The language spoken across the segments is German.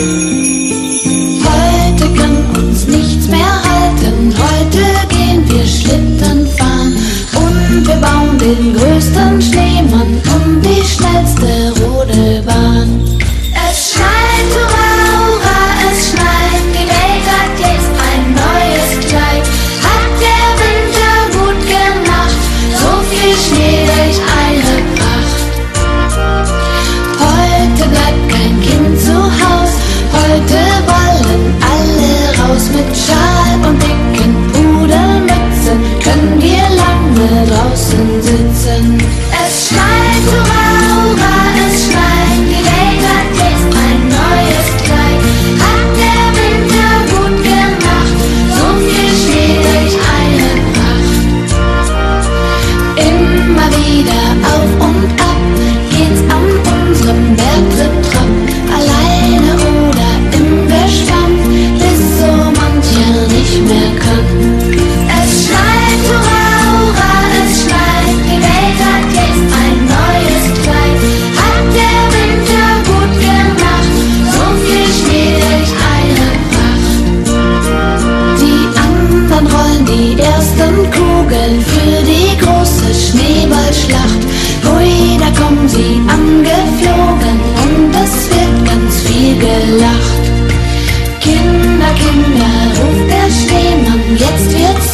Heute kann uns nichts mehr halten, heute gehen wir Schlitten fahren und wir bauen den Gott. draußen sitzen. Es schreit so weit. Slogan für die große Schneeballschlacht. Hui, da kommen sie angeflogen und es wird ganz viel gelacht. Kinder, Kinder, ruft der Schneemann, jetzt wird's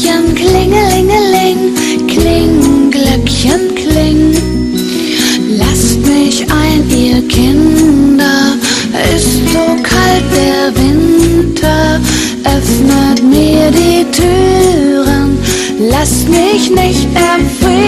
Glöckchen klingelingeling, kling, Glöckchen kling. Lasst mich ein, ihr Kinder, ist so kalt der Winter. Öffnet mir die Türen, lasst mich nicht erfüllen.